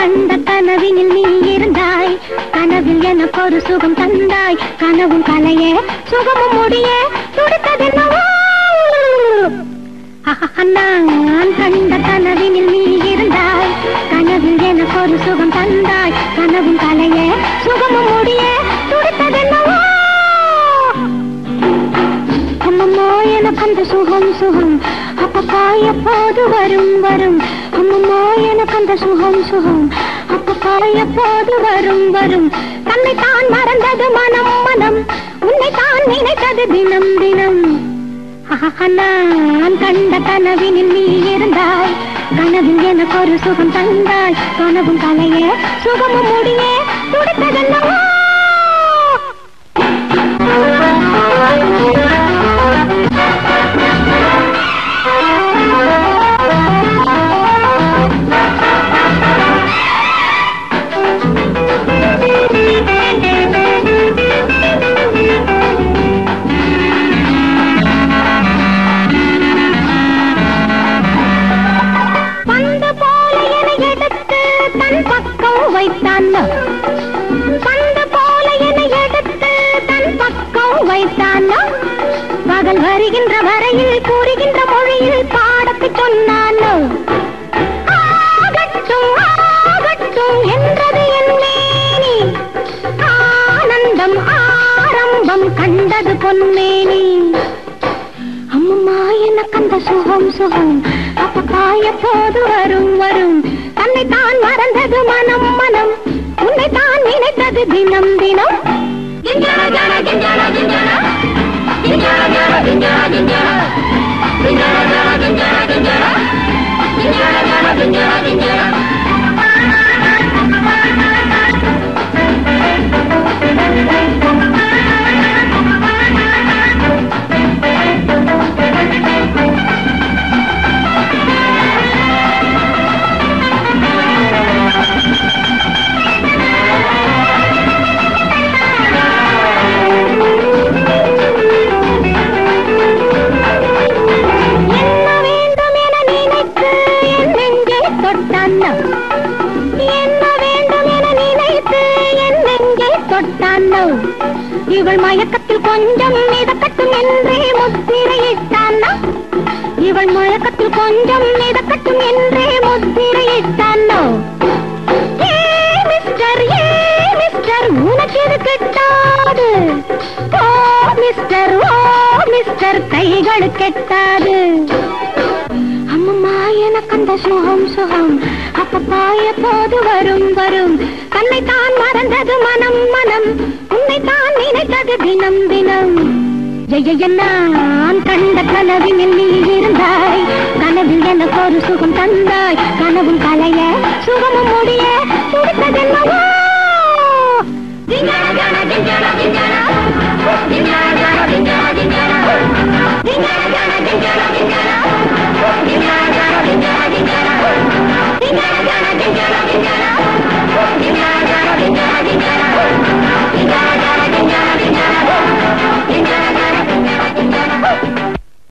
கண்ட கனவினில் நீ இருந்தாய். கனவில் எனக்கு ஒரு சுகம் தந்தாய். கனவும் கலைய சுகமும் முடிய. துடித்ததென்னவோ? நான் கண்ட கனவினில் நீ இருந்தாய். கனவில் எனக்கு ஒரு சுகம் தந்தாய். கனவும் கலைய சுகமும் முடிய. துடித்ததென்னவோ? அம்மம்மோ எனக்கு அந்த சுகம் சுகம். அப்பப்பா எப்போது வரும் வரும். எனக்கு அந்த சுகம். சுகம் அப்பப்பா எப்போது வரும் வரும். தன்னை தான் மறந்தது மனம் மனம். உன்னை தான் நினைத்தது தினம் தினம். நான் கண்ட கனவினில் நீ இருந்தாய். கனவில் எனக்கு ஒரு சுகம் தந்தாய். கனவும் கலைய சுகமும் முடியே துடித்ததென்னவோ தன் பக்கம் வைத்தான் பந்த போல என்னை எடுத்து தன் பக்கம் வைத்தான் பகல் வருகின்ற வரையில் கூறுகின்ற மொழியில் பாடத்து சொன்னான் ஆகட்டும் ஆகட்டும் என்றது என் ஆனந்தம் ஆரம்பம் கண்டது பொன்மேனி அம்மம்மா எனக்கு அந்த சுகம்? சுகம் அப்பப்பா எப்போது வரும் வரும். தன்னை தான் மறந்தது மனம் மனம். உன்னை தான் நினைத்தது தினம் தினம். கிஞ்சன ஜன கிஞ்சன கிஞ்சன கிஞ்சன ஜன கிஞ்சன கிஞ்சன கிஞ்சன ஜன இவள் மயக்கத்தில் கொஞ்சம் மிதக்கட்டும் என்றே முத்திரையிட்டான்? இவள் மயக்கத்தில் கொஞ்சம் மிதக்கட்டும் என்றே முத்திரையிட்டான்? மிஸ்டர் ஏ மிஸ்டர் உனக்கு இது கிட்டாது. ஓ மிஸ்டர் ஓ மிஸ்டர் கைகள் கெட்டாது. அம்மா எனக்கு அந்த சுகம் சுகம். அப்பப்பா எப்போது வரும் வரும்? தன்னை தான் மறந்தது மனம் மனம். உன்னை தான் நினைத்தது தினம் தினம். ஜெய நான் கண்ட கனவினில் நீ இருந்தாய். கனவில் எனக்கு ஒரு சுகம் தந்தாய். கனவும் கலைய சுகமும் முடிய